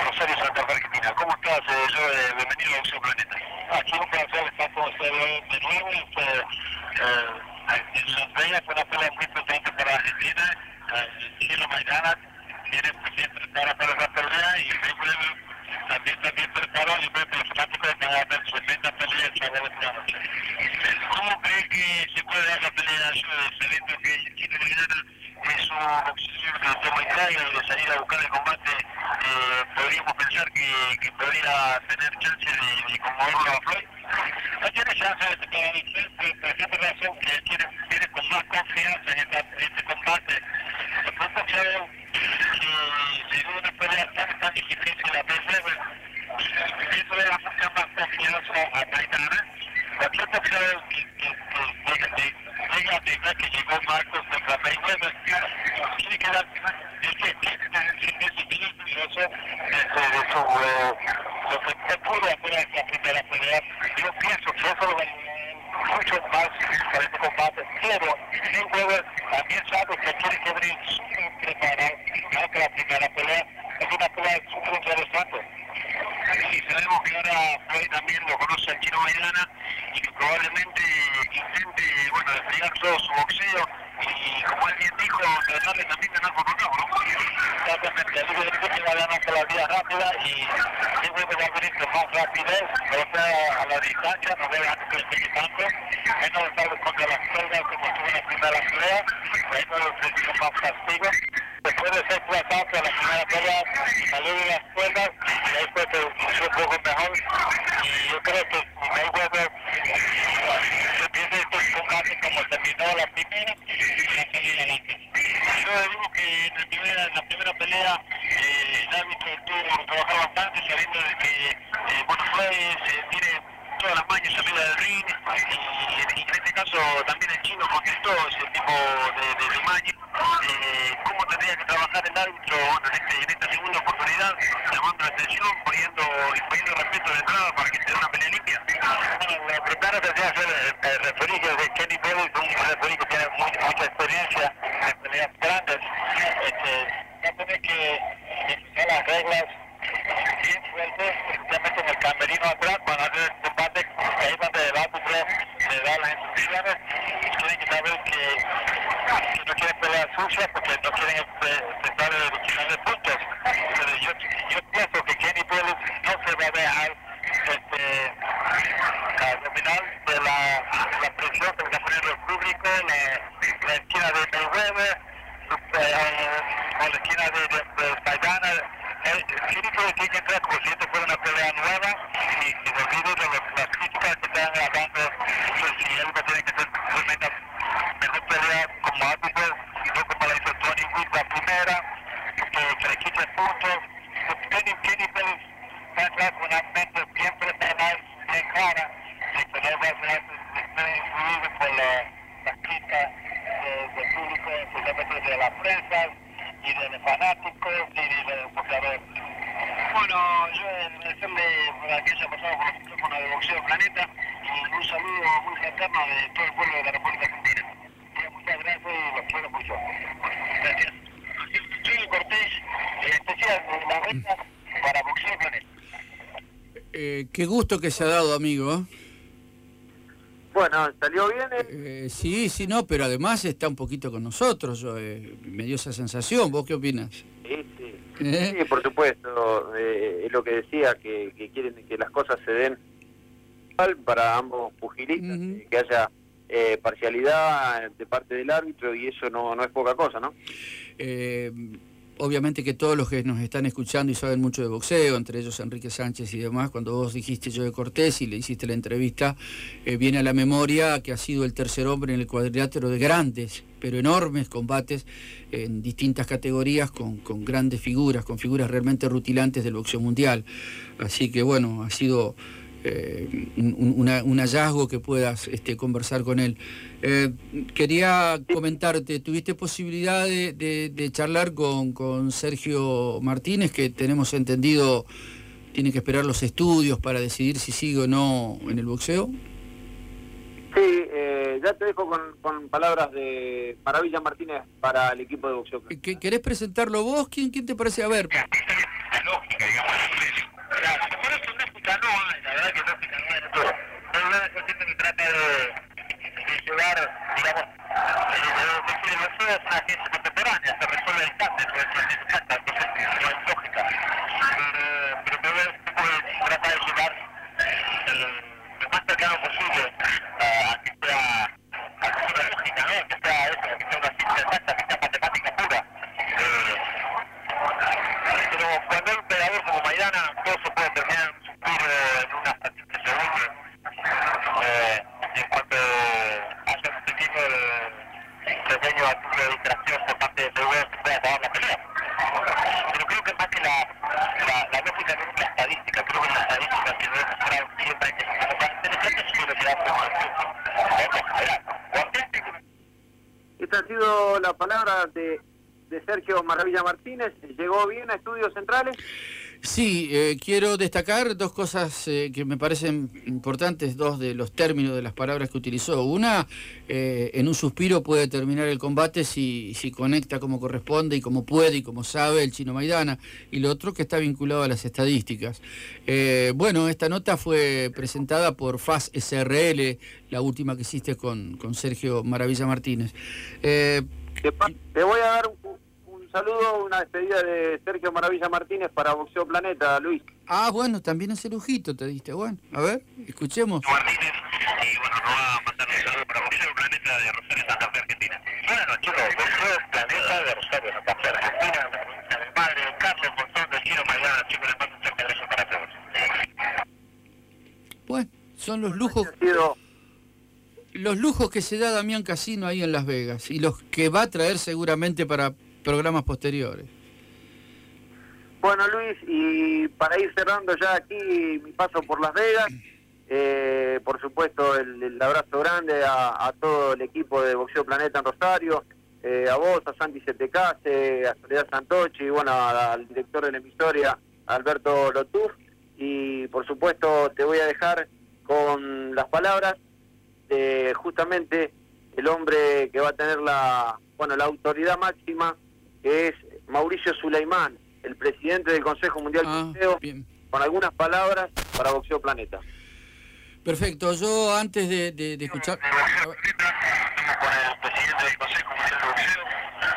Rosario Santa Fe, Argentina. ¿Cómo estás, eh, yo, eh, bienvenido a Boxeo Planeta. Aquí un placer estar con usted de nuevo. Fue, eh, en Las Vegas una pelea muy potente para Argentina. Eh, Chilo Maidana tiene bien preparado para la pelea y también está bien preparado y muy fanático de que va a haber tremenda pelea esta noche. ¿Cómo cree que se puede dar la pelea? Yo, excelente que Chilo Maidana es un boxeador que toma Italia y de salir a buscar el combate, eh, podríamos pensar que, que, podría tener chance de, de conmoverlo a Floyd. No tiene chance de tocar el pero tiene razón que tiene, tiene con más confianza en, esta, en este combate. Pronto creo que dio una pelea tan, tan difícil la PSV, eso le da mucha más confianza a Taitana. Pronto creo que, que, que, que, pensar que llegó Marcos contra Mayweather, tiene que dar el que tiene peligroso dentro de su lo que pudo hacer esta primera pelea. Yo pienso que eso lo va mucho más para este combate. Pero Mayweather también sabe que tiene que venir súper preparado. Que la primera pelea es una pelea súper interesante. Y sabemos que ahora Floyd también lo conoce al chino Maidana y que probablemente intente, bueno, despegar todo su boxeo y como él bien dijo, tratarle también de por nocaut, ¿no? Exactamente, el único que va a ganar la vía rápida y creo que va a venir con más rapidez, o sea, a la distancia, no debe antes que el tanto, él no está contra las cuerdas como estuvo en la primera pelea, no necesita más castigo, después de ser plazado en la primera pelea, salió de las cuerdas y se lució un poco mejor. Y yo creo que Mayweather como. Yo digo que en, el primera, en la primera pelea eh, el árbitro tuvo que trabajar bastante sabiendo de que eh, bueno, Floyd eh, tiene todas las mañas arriba del ring y, en este caso también el chino contestó ese tipo de, de, de maña. Eh, ¿Cómo tendría que trabajar el árbitro en, este, en esta segunda oportunidad, llamando la atención, poniendo, poniendo respeto de entrada para que se dé una pelea limpia? Bueno, la primera tendría que ser el, el de Kenny Pérez, un referee que tiene mucha experiencia en peleas. Este, va a tener que explicar las reglas bien fuertes, especialmente en el camerino atrás, para hacer el combate, que ahí donde el árbitro le da las instrucciones, tienen que saber que, que no quieren pelear sucias porque no quieren eh, empezar el final de puntos. Pero yo, yo pienso que Kenny Pérez no se va a dejar este, a dominar de la, la presión que va a poner el público, la, la esquina de Mayweather, eh, o la esquina de, de, de Maidana, el Kenny Pérez tiene que entrar como si esto fuera una pelea nueva y que se olvide de los- las críticas que están hablando pues, si él va a tener que ser tremenda mejor pelea como árbitro, no como la hizo Tony Wood la primera, que se le quite puntos. Kenny, Kenny Pérez va a entrar con una mente bien preparada, bien clara, y que no va a ser estar influido por la, las críticas de- del público, especialmente de la prensa y de los fanáticos y de los boxeadores. Bueno, yo agradecerle por aquella pasada por el micrófono de Boxeo Planeta y un saludo muy fraterno de todo el pueblo de la República Argentina. Eh, Muchas gracias y los quiero mucho. Gracias. Soy Cortés, eh, especial de la venta para Boxeo Planeta. Eh, qué gusto que se ha dado, amigo. Bueno, ¿salió bien? eh? Eh, sí, sí, no, pero además está un poquito con nosotros. yo, eh, me dio esa sensación. ¿Vos qué opinas? Sí, sí. Sí, por supuesto. es lo que decía, que, que quieren que las cosas se den para ambos pugilistas, que haya eh, parcialidad de parte del árbitro y eso no, no es poca cosa, ¿no? Obviamente que todos los que nos están escuchando y saben mucho de boxeo, entre ellos Enrique Sánchez y demás, cuando vos dijiste yo de Cortés y le hiciste la entrevista, eh, viene a la memoria que ha sido el tercer hombre en el cuadrilátero de grandes, pero enormes combates en distintas categorías con grandes figuras, con figuras realmente rutilantes del boxeo mundial. Así que bueno, ha sido eh, un, un- una- un hallazgo que puedas este, conversar con él. Eh, quería comentarte, ¿tuviste posibilidad de, de- de charlar con, con Sergio Martínez, que tenemos entendido tiene que esperar los estudios para decidir si sigue o no en el boxeo? Sí, eh, ya te dejo con, con palabras de Maravilla Martínez para el equipo de boxeo. ¿Qué- ¿Querés presentarlo vos? ¿Quién, quién te parece? A ver, La lógica, digamos, Hay, la verdad que no hay. Pero pero la yo siempre que trata de, de llevar, digamos, eh, lo que quiere el es una ciencia contemporánea, se resuelve al instante, no es una ciencia exacta, entonces no hay lógica. Eh, pero me veo que trata de llevar el, lo más cercano posible a, que sea a que sea lógica, ¿no? Que sea eso, que sea una ciencia exacta, que sea matemática pura. Eh, pero cuando hay un peleador como Maidana, todo se puede terminar un suspiro en una fracción de. Eh, en cuanto haya este tipo de pequeño acto de distracción por parte de TV, puede acabar la pelea. Pero creo que más que la, la, la lógica no es la estadística, creo que la estadística que debe mostrar siempre hay que como para interesante si uno queda por Esta ha sido la palabra de, de Sergio Maravilla Martínez. ¿Llegó bien a Estudios Centrales? Sí, eh, quiero destacar dos cosas eh, que me parecen importantes, dos de los términos de las palabras que utilizó. Una, eh, en un suspiro puede terminar el combate si, si conecta como corresponde y como puede y como sabe el chino Maidana. Y lo otro que está vinculado a las estadísticas. bueno, esta nota fue presentada por FAS SRL, la última que hiciste con, con Sergio Maravilla Martínez. te, voy a dar saludo, una despedida de Sergio Maravilla Martínez para Boxeo Planeta, Luis. Ah, bueno, también ese lujito te diste. Bueno, a ver, escuchemos. Martínez, y bueno, nos va a mandar un saludo para Boxeo Planeta de Rosario, Santa Fe, Argentina. Bueno, chicos, Boxeo Planeta de Rosario, Santa Fe, Argentina, la provincia del padre, Carlos González, del Giro Maidana, chicos, les mando un fuerte abrazo para todos. Bueno, son los lujos los lujos que se da Damián Casino ahí en Las Vegas y los que va a traer seguramente para programas posteriores. Bueno, Luis, y para ir cerrando ya aquí mi paso por Las Vegas, eh, por supuesto el, abrazo grande a, todo el equipo de Boxeo Planeta en Rosario, eh, a vos, a Santi Setecase, a Soledad Santochi, y bueno, al director de la emisoria, Alberto Lotur, y por supuesto te voy a dejar con las palabras de justamente el hombre que va a tener la, bueno, la autoridad máxima que es Mauricio Suleimán, el presidente del Consejo Mundial de ah, Boxeo, con algunas palabras para Boxeo Planeta. Perfecto, yo antes de, de, de escuchar... Estamos con el presidente del Consejo Mundial de Boxeo,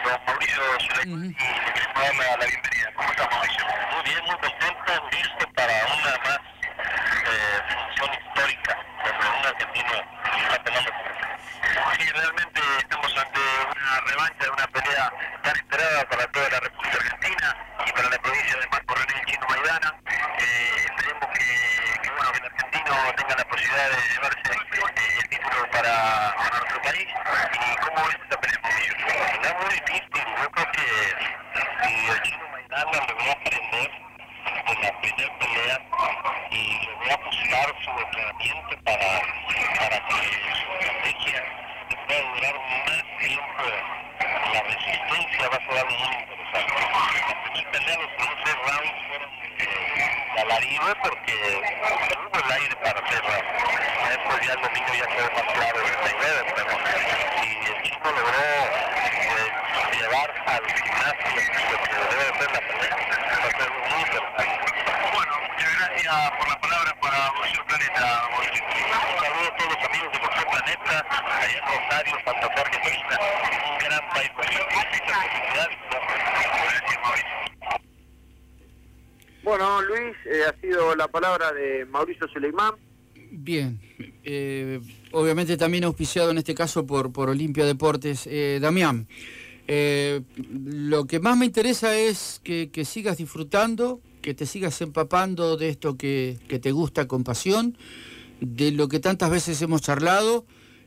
don Mauricio Suleimán, y le queremos dar la, la, bienvenida. ¿Cómo está Mauricio? Muy bien, muy contento, listo para una más eh, función histórica, donde un argentino está peleando. Sí, realmente estamos ante una revancha de una pelea tan esperada para toda la República Argentina y para la provincia de Marco René Chino Maidana. Eh, esperemos que, bueno, que el argentino tenga la posibilidad de llevarse eh, el título para, nuestro país. ¿Y cómo ves esta pelea, Mauricio? Es muy difícil, yo creo que si el Chino Maidana logró aprender de la primera pelea y logró ajustar su entrenamiento para, para que su estrategia pueda durar más tiempo la resistencia va a ser algo muy interesante. La primera pelea, los primeros rounds fueron eh, alaridos porque no hubo el aire para hacer rounds. Después ya el domingo ya quedó más claro en la idea, pero si el chico logró eh, llevar al gimnasio lo que debe ser la pelea, va a ser muy interesante. Bueno, muchas gracias por la palabra para Boxeo Planeta. Un saludo a todos los amigos de Boxeo Planeta, allá en Rosario, Santa Fe, Argentina, un gran país bueno, Luis, eh, ha sido la palabra de Suleimán. Bien, eh, obviamente también auspiciado en este caso por, Olimpia Deportes. Eh, Damián, lo que más me interesa es que, sigas disfrutando, que te sigas empapando de esto que, que, te gusta con pasión, de lo que tantas veces hemos charlado.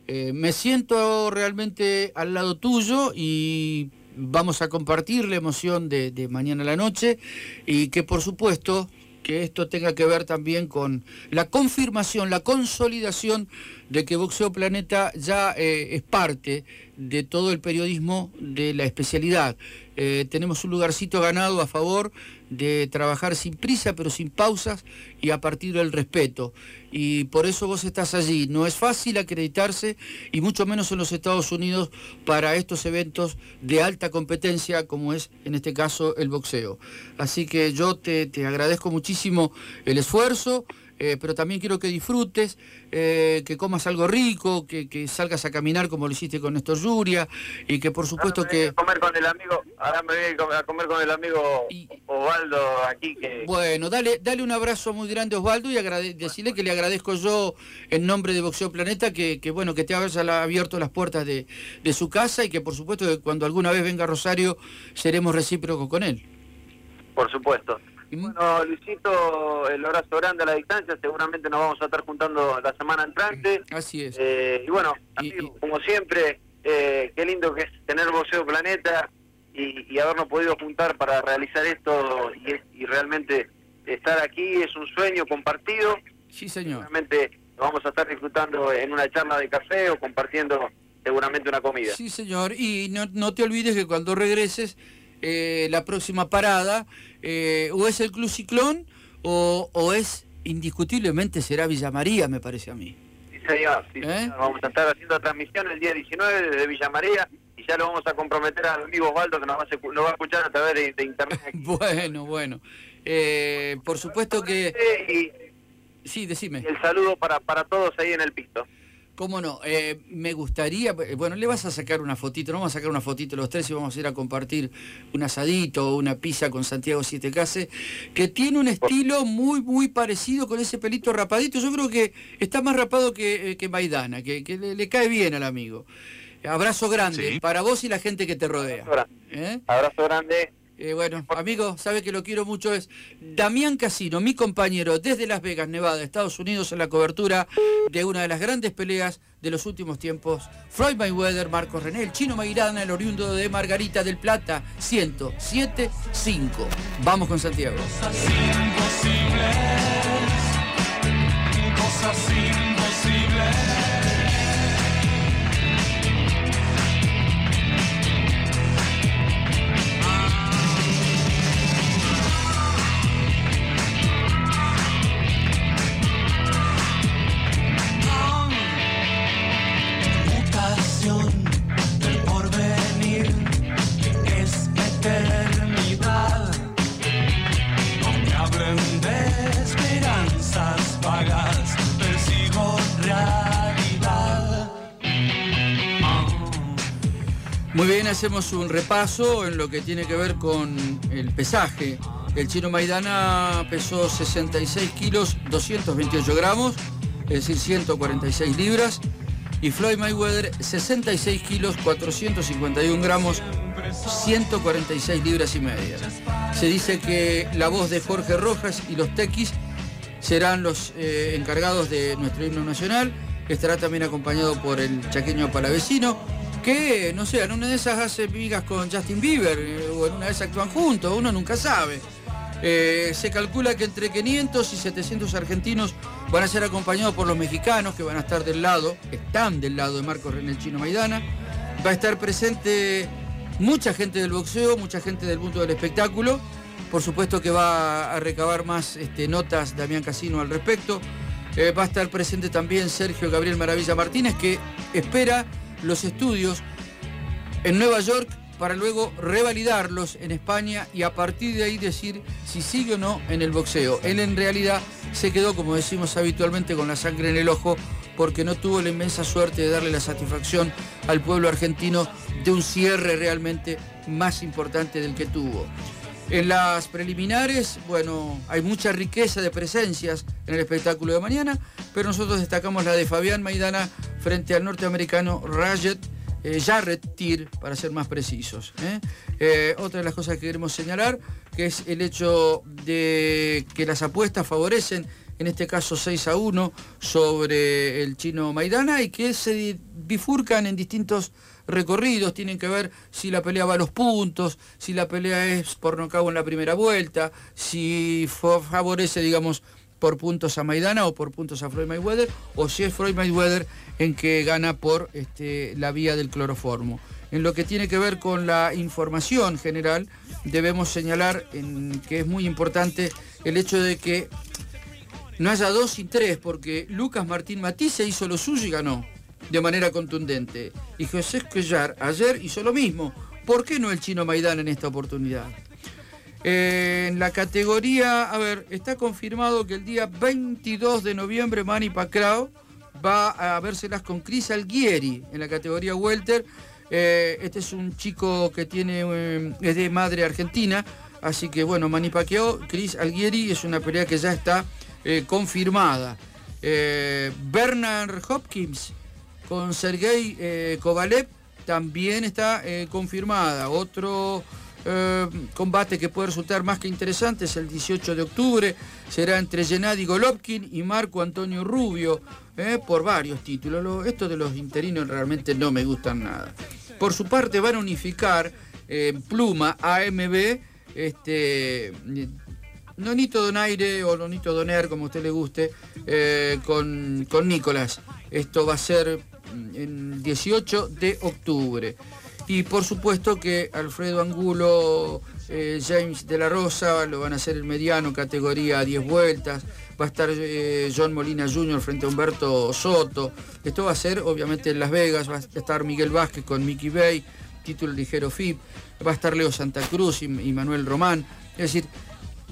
me siento realmente al lado tuyo y vamos a compartir la emoción de, mañana a la noche y que por supuesto que esto tenga que ver también con la confirmación, la consolidación de que Boxeo Planeta ya eh, es parte de todo el periodismo de la especialidad. Eh, tenemos un lugarcito ganado a favor de trabajar sin prisa, pero sin pausas y a partir del respeto. Y por eso vos estás allí. No es fácil acreditarse, y mucho menos en los Estados Unidos, para estos eventos de alta competencia, como es en este caso el boxeo. Así que yo te, te agradezco muchísimo el esfuerzo. Eh, pero también quiero que disfrutes, eh, que comas algo rico, que, salgas a caminar como lo hiciste con Néstor Yuria y que por supuesto que... A comer con el amigo, ahora me voy a comer con el amigo Osvaldo aquí que... Bueno, dale, dale un abrazo muy grande a Osvaldo y decirle que le agradezco yo en nombre de Boxeo Planeta que, bueno, que te haya abierto las puertas de, de su casa y que por supuesto que cuando alguna vez venga Rosario seremos recíprocos con él. Por supuesto. Bueno, Luisito, el abrazo grande a la distancia, seguramente nos vamos a estar juntando la semana entrante. Así es. Eh, y bueno, como siempre, eh, qué lindo que es tener Boxeo Planeta y, habernos podido juntar para realizar esto y, realmente estar aquí es un sueño compartido. Sí, señor. Seguramente vamos a estar disfrutando en una charla de café o compartiendo seguramente una comida. Sí, señor. Y no, no te olvides que cuando regreses eh, la próxima parada, eh, o es el Club Ciclón o, o es indiscutiblemente será Villa María, me parece a mí. Sí, señor. sí, ¿Eh? señor. Vamos a estar haciendo transmisión el día 19 desde Villa María y ya lo vamos a comprometer al amigo Osvaldo que nos va a, secu- nos va a escuchar a través de, de internet. aquí. Bueno, bueno. Eh, por supuesto que... Y, Sí, decime. el saludo para, para todos ahí en el pisto. ¿Cómo no? Eh, me gustaría, eh, bueno, le vas a sacar una fotito, no vamos a sacar una fotito los tres y vamos a ir a compartir un asadito o una pizza con Santiago Siete Case, que tiene un estilo muy, muy parecido con ese pelito rapadito. Yo creo que está más rapado que, eh, que Maidana, que, que le, le cae bien al amigo. Abrazo grande Sí. para vos y la gente que te rodea. Abrazo grande. ¿Eh? Abrazo grande. Eh, bueno, amigo, sabe que lo quiero mucho. Es Damián Casino, mi compañero desde Las Vegas, Nevada, Estados Unidos, en la cobertura de una de las grandes peleas de los últimos tiempos. Floyd Mayweather, Marcos René, el chino Mairana, el oriundo de Margarita del Plata, 107-5. Vamos con Santiago. mutación Muy bien, hacemos un repaso en lo que tiene que ver con el pesaje. El chino Maidana pesó 66 kilos, 228 gramos, es decir, 146 libras. Y Floyd Mayweather, 66 kilos, 451 gramos, 146 libras y media. Se dice que la voz de Jorge Rojas y los tequis serán los eh, encargados de nuestro himno nacional, estará también acompañado por el chaqueño palavecino, que, no sé, en una de esas hace migas con Justin Bieber, eh, o en una de esas actúan juntos, uno nunca sabe. Eh, se calcula que entre 500 y 700 argentinos van a ser acompañados por los mexicanos, que van a estar del lado, están del lado de Marcos René Chino Maidana. Va a estar presente mucha gente del boxeo, mucha gente del mundo del espectáculo. Por supuesto que va a recabar más este, notas Damián Casino al respecto. Eh, va a estar presente también Sergio Gabriel Maravilla Martínez, que espera los estudios en Nueva York para luego revalidarlos en España y a partir de ahí decir si sigue o no en el boxeo. Él en realidad se quedó, como decimos habitualmente, con la sangre en el ojo porque no tuvo la inmensa suerte de darle la satisfacción al pueblo argentino de un cierre realmente más importante del que tuvo. En las preliminares, bueno, hay mucha riqueza de presencias en el espectáculo de mañana, pero nosotros destacamos la de Fabián Maidana frente al norteamericano Rajet eh, Jarrett Tir, para ser más precisos. ¿eh? Eh, otra de las cosas que queremos señalar, que es el hecho de que las apuestas favorecen, en este caso 6 a 1, sobre el chino Maidana y que se bifurcan en distintos recorridos, tienen que ver si la pelea va a los puntos, si la pelea es por nocaut en la primera vuelta, si favorece, digamos, por puntos a Maidana o por puntos a Floyd Mayweather, o si es Floyd Mayweather en que gana por este, la vía del cloroformo. En lo que tiene que ver con la información general, debemos señalar que es muy importante el hecho de que no haya dos sin tres, porque Lucas Martín Matisse hizo lo suyo y ganó de manera contundente. Y José Esquellar ayer hizo lo mismo. ¿Por qué no el chino Maidana en esta oportunidad? Eh, en la categoría, a ver, está confirmado que el día 22 de noviembre Manny Pacquiao va a vérselas con Chris Alguieri en la categoría welter. Eh, este es un chico que tiene eh, es de madre argentina, así que bueno, Manny Pacquiao, Chris Alguieri es una pelea que ya está confirmada. Bernard Hopkins con Sergei eh, Kovalev también está eh, confirmada. Otro eh, combate que puede resultar más que interesante es el 18 de octubre. Será entre Gennady Golovkin y Marco Antonio Rubio por varios títulos. Lo- estos de los interinos realmente no me gustan nada. Por su parte van a unificar en pluma AMB este, Nonito Donaire o Nonito Doner, como a usted le guste, con, con Nicolás. Esto va a ser el 18 de octubre. Y por supuesto que Alfredo Angulo, eh, James de la Rosa lo van a hacer en mediano, categoría 10 vueltas. Va a estar eh, John Molina Jr. frente a Humberto Soto. Esto va a ser obviamente en Las Vegas. Va a estar Miguel Vázquez con Mickey Bay, título ligero FIP. Va a estar Leo Santa Cruz y, y Manuel Román. Es decir,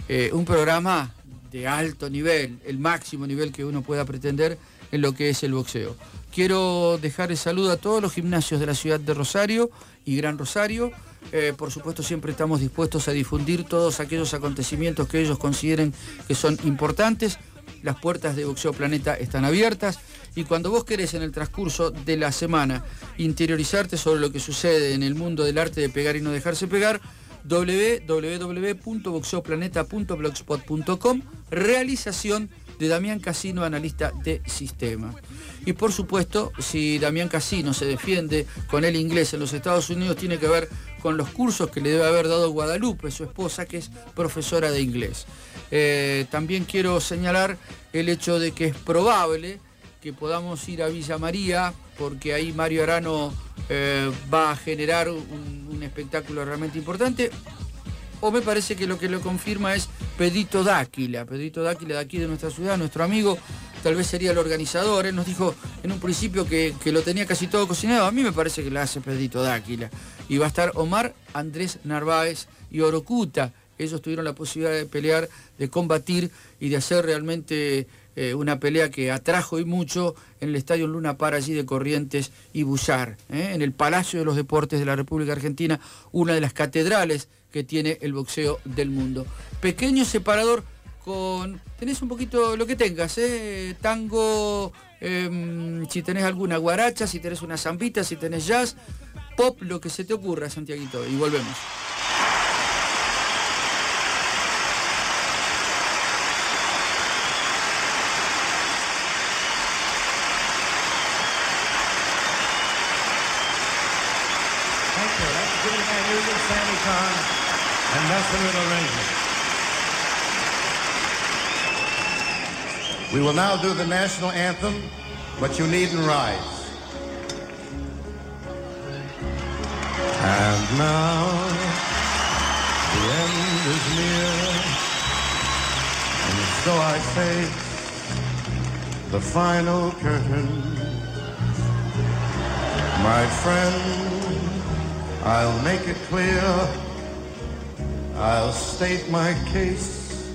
eh, un programa de alto nivel, el máximo nivel que uno pueda pretender en lo que es el boxeo. Quiero dejar el saludo a todos los gimnasios de la ciudad de Rosario y Gran Rosario. Eh, por supuesto siempre estamos dispuestos a difundir todos aquellos acontecimientos que ellos consideren que son importantes. Las puertas de Boxeo Planeta están abiertas y cuando vos querés en el transcurso de la semana interiorizarte sobre lo que sucede en el mundo del arte de pegar y no dejarse pegar, www.boxeoplaneta.blogspot.com Realización de Damián Casino, analista de sistema. Y por supuesto, si Damián Casino se defiende con el inglés en los Estados Unidos, tiene que ver con los cursos que le debe haber dado Guadalupe, su esposa, que es profesora de inglés. Eh, también quiero señalar el hecho de que es probable que podamos ir a Villa María, porque ahí Mario Arano eh, va a generar un, un espectáculo realmente importante, o me parece que lo que lo confirma es Pedito Dáquila, Pedito Dáquila de aquí de nuestra ciudad, nuestro amigo, tal vez sería el organizador, él nos dijo en un principio que, que lo tenía casi todo cocinado, a mí me parece que lo hace Pedito Dáquila. Y va a estar Omar, Andrés Narváez y Orocuta, ellos tuvieron la posibilidad de pelear, de combatir y de hacer realmente eh, una pelea que atrajo y mucho en el Estadio Luna Par allí de Corrientes y Bullar, ¿eh? en el Palacio de los Deportes de la República Argentina, una de las catedrales que tiene el boxeo del mundo. Pequeño separador con... Tenés un poquito lo que tengas, ¿eh? tango, em, si tenés alguna guaracha, si tenés una zambita, si tenés jazz, pop, lo que se te ocurra, Santiaguito. Y volvemos. Ranger. We will now do the national anthem, but you needn't rise. And now the end is near, and so I face the final curtain. My friend, I'll make it clear. I'll state my case,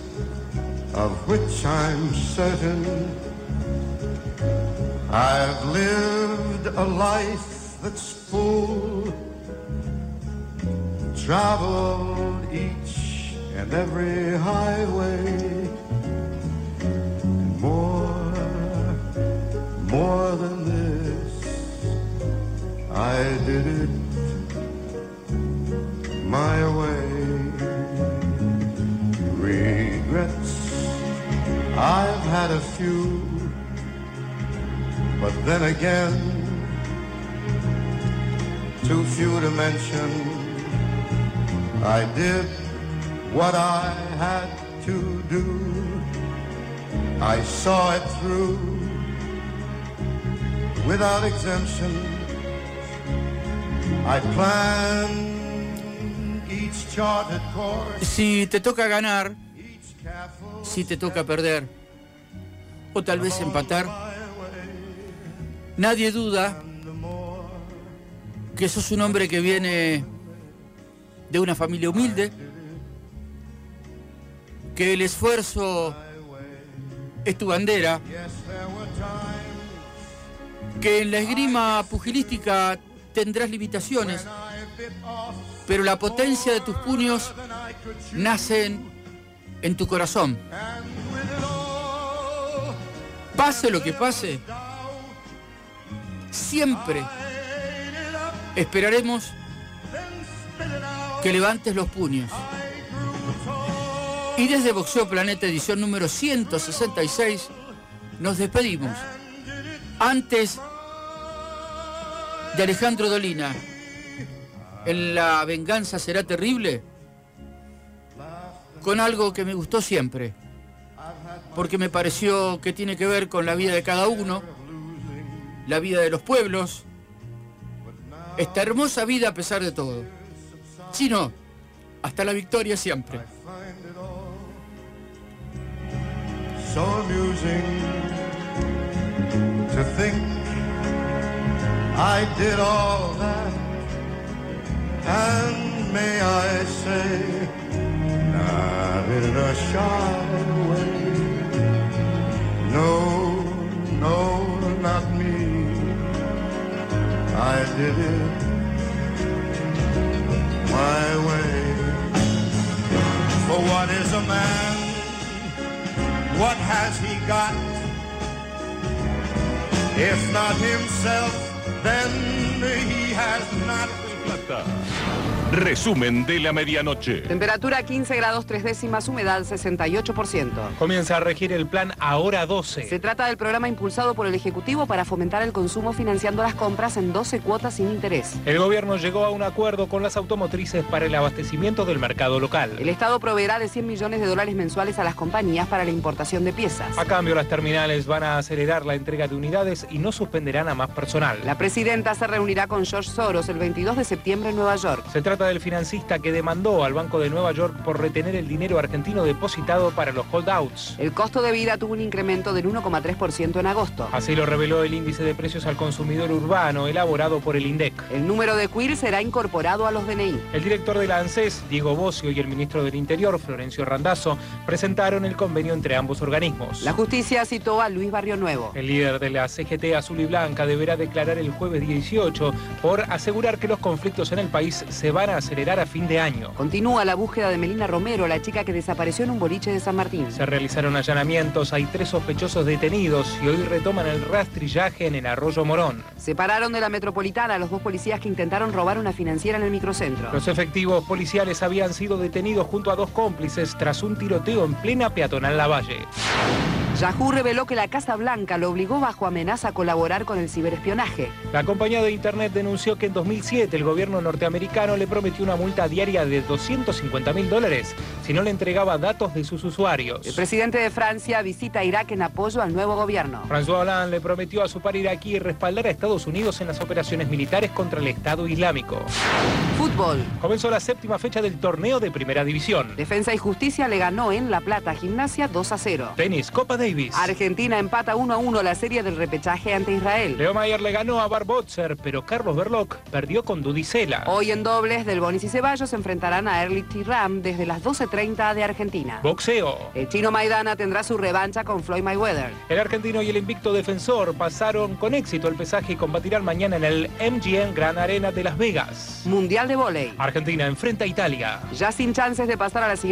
of which I'm certain. I've lived a life that's full, traveled each and every highway, and more, more than this, I did it my way. I've had a few, but then again, too few to mention. I did what I had to do. I saw it through without exemption. I planned each charted course, Si te toca ganar, si te toca perder, o tal vez empatar, nadie duda que sos un hombre que viene de una familia humilde, que el esfuerzo es tu bandera, que en la esgrima pugilística tendrás limitaciones, pero la potencia de tus puños nacen en tu corazón. Pase lo que pase, siempre esperaremos que levantes los puños. Y desde Boxeo Planeta edición número 166 nos despedimos. Antes de Alejandro Dolina, en La venganza será terrible, con algo que me gustó siempre, porque me pareció que tiene que ver con la vida de cada uno, la vida de los pueblos, esta hermosa vida a pesar de todo. Si no, hasta la victoria siempre. Not in a shy way. No, no, not me. I did it my way. For what is a man? What has he got? If not himself, then he has not. Resumen de la medianoche. Temperatura 15 grados 3 décimas, humedad 68%. Comienza a regir el plan Ahora 12. Se trata del programa impulsado por el Ejecutivo para fomentar el consumo financiando las compras en 12 cuotas sin interés. El gobierno llegó a un acuerdo con las automotrices para el abastecimiento del mercado local. El Estado proveerá de 100 millones de dólares mensuales a las compañías para la importación de piezas. A cambio, las terminales van a acelerar la entrega de unidades y no suspenderán a más personal. La presidenta se reunirá con George Soros el 22 de septiembre en Nueva York. Se trata del financista que demandó al Banco de Nueva York por retener el dinero argentino depositado para los holdouts. El costo de vida tuvo un incremento del 1,3% en agosto. Así lo reveló el índice de precios al consumidor urbano elaborado por el INDEC. El número de queer será incorporado a los DNI. El director de la ANSES, Diego Bocio, y el ministro del Interior, Florencio Randazzo, presentaron el convenio entre ambos organismos. La justicia citó a Luis Barrio Nuevo. El líder de la CGT Azul y Blanca deberá declarar el jueves 18 por asegurar que los conflictos en el país se van a acelerar a fin de año. Continúa la búsqueda de Melina Romero, la chica que desapareció en un boliche de San Martín. Se realizaron allanamientos, hay tres sospechosos detenidos y hoy retoman el rastrillaje en el Arroyo Morón. Separaron de la metropolitana a los dos policías que intentaron robar una financiera en el microcentro. Los efectivos policiales habían sido detenidos junto a dos cómplices tras un tiroteo en plena peatonal Lavalle. Yahoo reveló que la Casa Blanca lo obligó bajo amenaza a colaborar con el ciberespionaje. La compañía de Internet denunció que en 2007 el gobierno norteamericano le prometió una multa diaria de 250 mil dólares si no le entregaba datos de sus usuarios. El presidente de Francia visita Irak en apoyo al nuevo gobierno. François Hollande le prometió a su par iraquí respaldar a Estados Unidos en las operaciones militares contra el Estado Islámico. Fútbol. Comenzó la séptima fecha del torneo de Primera División. Defensa y Justicia le ganó en La Plata Gimnasia 2 a 0. Tenis, Copa Davis. Argentina empata 1 a 1 la serie del repechaje ante Israel. Leo Mayer le ganó a Barbotzer, pero Carlos Berloc perdió con Dudicela. Hoy en dobles, Del Bonis y Ceballos se enfrentarán a Erlich Ram desde las 12.30 de Argentina. Boxeo. El chino Maidana tendrá su revancha con Floyd Mayweather. El argentino y el invicto defensor pasaron con éxito el pesaje y combatirán mañana en el MGM Gran Arena de Las Vegas. Mundial de Voley. Argentina enfrenta a Italia. Ya sin chances de pasar a la siguiente